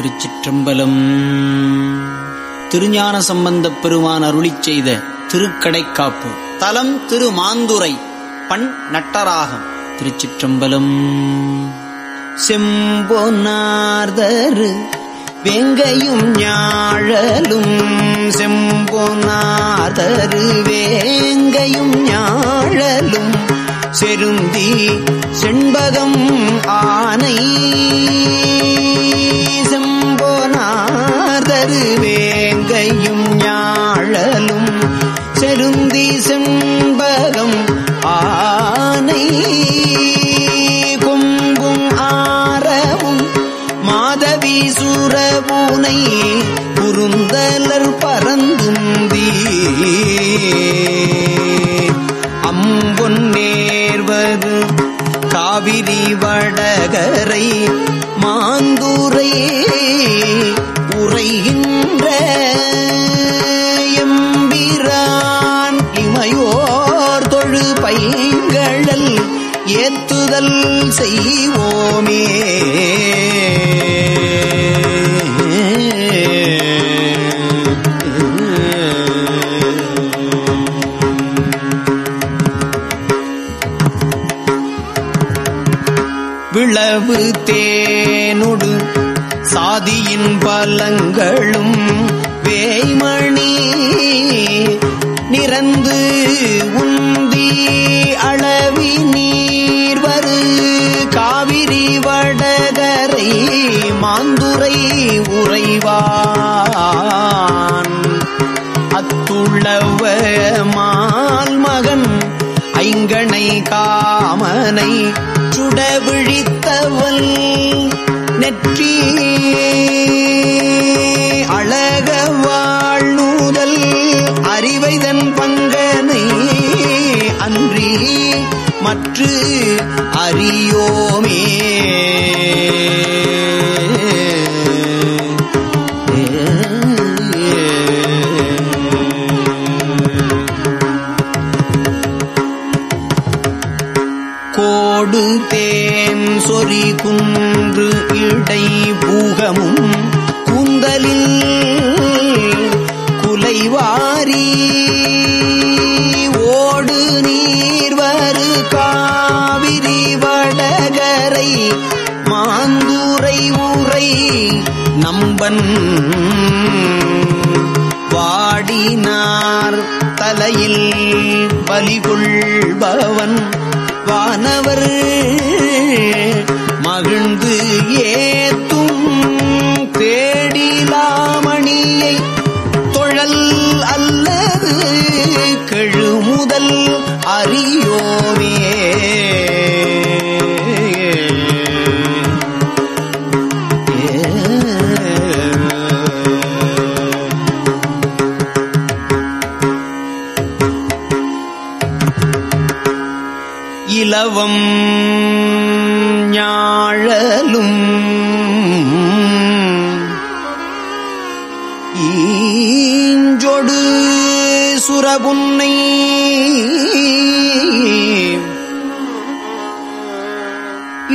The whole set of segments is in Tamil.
திருச்சிற்றம்பலம். திருஞான சம்பந்தப் பெருமான் அருளி செய்த திருக்கடைக்காப்பு. தலம் திரு மாந்துரை பண் நட்டராகம் திருச்சிற்றம்பலம். செம்பொன்னார்தரு வெங்கையும் ஞாழலும். செம்பொனாதரு வேங்கையும் ஞாழலும். செருந்தி செண்பகம் ஆனை. செம்போனாதரு வேங்கையும் ஞாழலும் செருந்தி செண்பகம் உரைகின்ற எம்பிரான் இமையோர் தொழு பைங்களல் ஏத்துதல் செய்வோமே. விளவு தேனுடு சாதியின் பலங்களும் வேய்மணி நிறந்து உந்தி அளவி நீர்வரு காவிரி வடகரை மாந்துரை உறைவான். அத்துள்ளவ மால் மகன் ஐங்கனை காமனை சுடவிழித்தவள். நெற்றி அழக வாழ்நூதல் அறிவைதன் பங்கனை அன்றி மற்ற அறியோமே. கோரி குன்று இடை பூகமும் கூந்தலில் குலைவாரி. ஓடு நீர்வரு காவிரி வடகரை மாந்தூரை ஊரை நம்பன். வாடினார் தலையில் பலிகொள்பவன். வானவர் மகிழ்ந்து ஏத்தும் தேடிலாமணியை தொழல் அல்லது கெழுமுதல் அறியோமே ஈஞ்சொடு சுரபுன்னை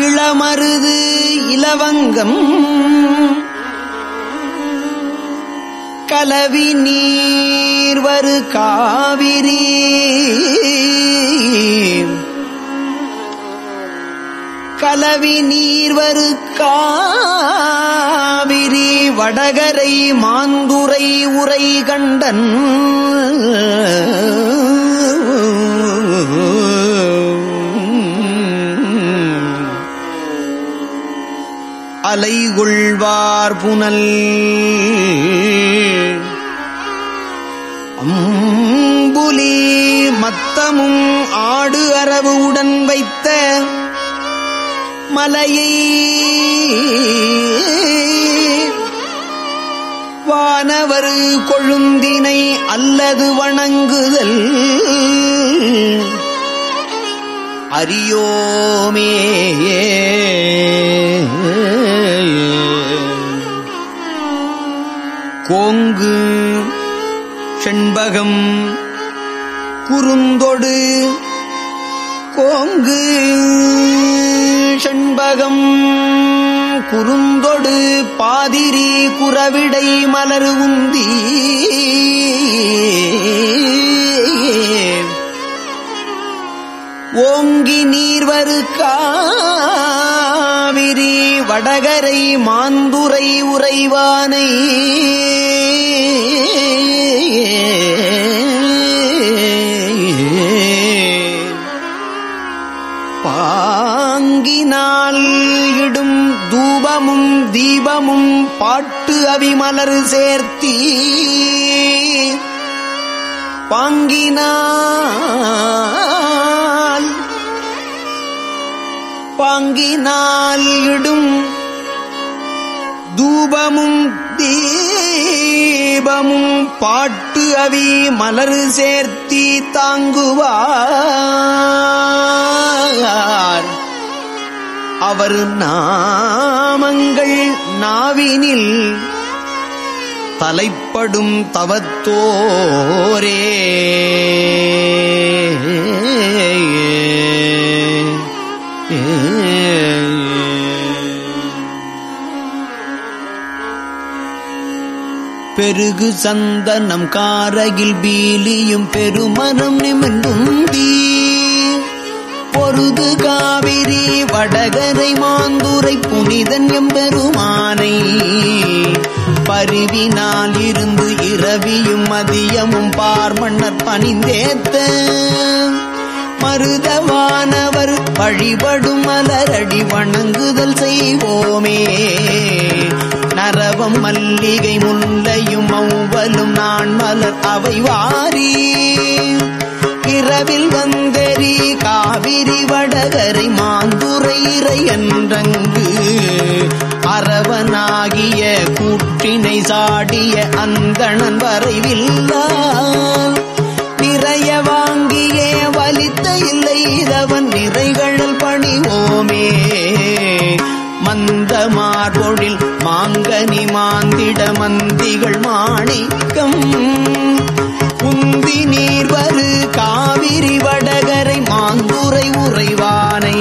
இளமருது இலவங்கம் கலவி நீர்வரு காவிரி கலவி நீர்வரு கா வடகரை மாந்துரை உரை கண்டன். அலைகொள்வார் புனல். அம்புலி மத்தமும் ஆடு அரவு உடன் வைத்த மலையை வானவர் கொழுந்தினை அல்லது வணங்குதல். அறியோமே. கோங்கு செண்பகம் குறுந்தொடு. கோங்கு செண்பகம் குறுந்தொடு பாதிரி குறவிடை மலர் உந்தி. ஓங்கி நீர்வரு காவிரி வடகரை மாந்துரை உறைவானை. பாட்டு அவிமலர் சேர்த்தி பாங்கினால் பாங்கினால் இடும் தூபமும் தீபமும் பாட்டு அவி மலர் சேர்த்தி தாங்குவார். அவர் நாமங்கள் நாவினில் தலைப்படும் தவத்தோரே. பெருகு சந்தனம் காரகில் பீலியும் பெருமனம் நிமிர்ந்துந்தி பொருது காவிரி வடகரை மாந்துரை புனிதன் எம்பெருமானை. பருவினால் இருந்து இரவியும் மதியமும் பார்மன்னர் பணிந்தேத்த. மருதவானவர் வழிபடும் மலரடி வணங்குதல் செய்வோமே. நரவம் மல்லிகை முல்லையும் மௌவலும் நான் மலர் அவை வாரீ. இரவில் வந்தெறி காவிரி வடகரை மாந்துரை என்றங்கு அரவனாகிய கூற்றினை சாடிய அந்தணன் வரைவில்லான் நிறைய வாங்கியே வலித்த இல்லை இதவன் நிறைகழல் பணிவோமே. மந்த மார்பொழில் மாங்கனி மாந்திட மந்திகள் மாணிக்கம். நீர்வரு காவிரி வடகரை மாந்துரை உறைவானை.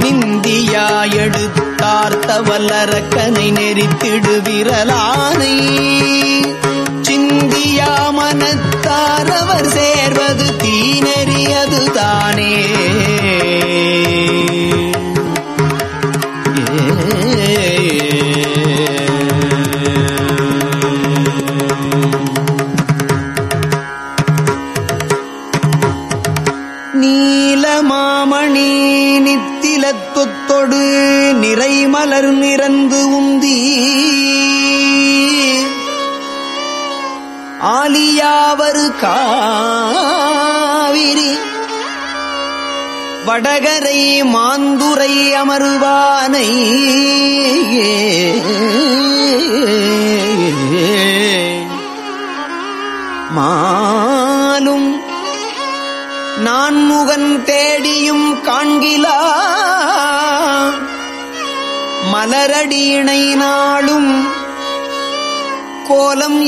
நிந்தியா எடுத்தார்த்த வல்லரக்கனை நெறித்திடு விரலானை. சிந்தியா மனத்தாரவர் சேர்வது தீநெறியது தானே மலர் நிறந்து உந்தி ஆலியாவரு காவிரி வடகரை மாந்துரை அமருவானை மாலும் நான்முகன் தேடியும் காண்கிலா. மலரடியினை நாளும் கோலம்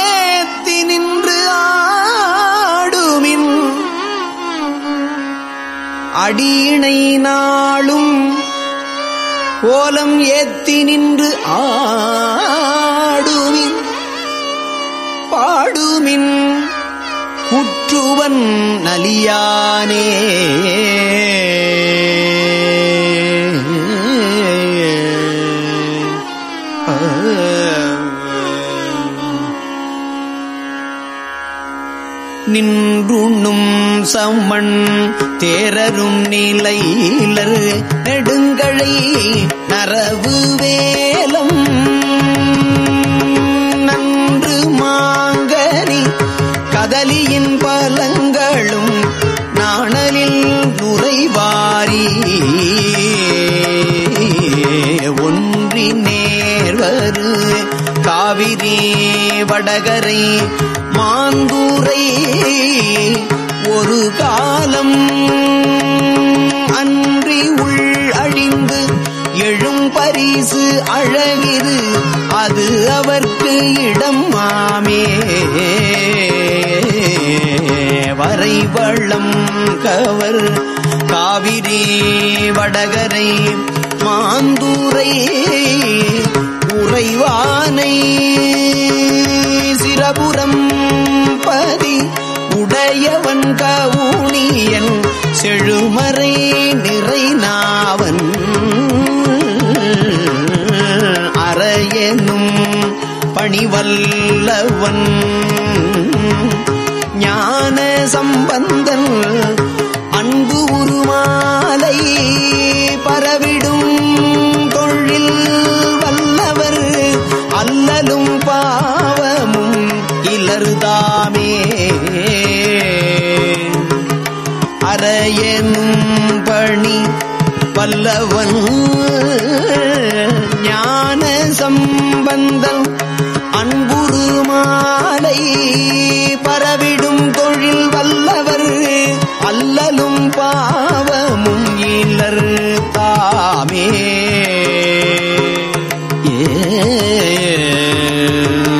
ஏத்தி நின்று ஆடுமின் அடியினை நாளும் கோலம் ஏத்தி நின்று ஆடுமின் பாடுமின் குற்றுவன் நலியானே. நின்றுண்ணும் சம்மண் தேரரும் நிலையிலர் நெடுங்கழை நரவு வேலம் நன்று மாங்கனி கதலியின் பலங்களும் நாணலில் நுரைவாரி. ஒன்றி நேர்வரு காவிரி வடகரை பரிசு அழகிது அது அவர்க்கு இடம் மாமே. வரைவளம் கவர் காவிரி வடகரை மாந்தூரை உறைவானை சிரபுரம் பதி உடையவன் கவுனியன் செழுமறை நிறைநாவன் பணிவல்லவன். ஞான சம்பந்தன் அன்பு உருமாலை பரவிடும் தொழில் வல்லவர். அல்லலும் பாவமும் இலர்தாமே. அறையனும் பணி வல்லவன். ஞான சம்பந்தன் திருச்சிற்றம்பலம்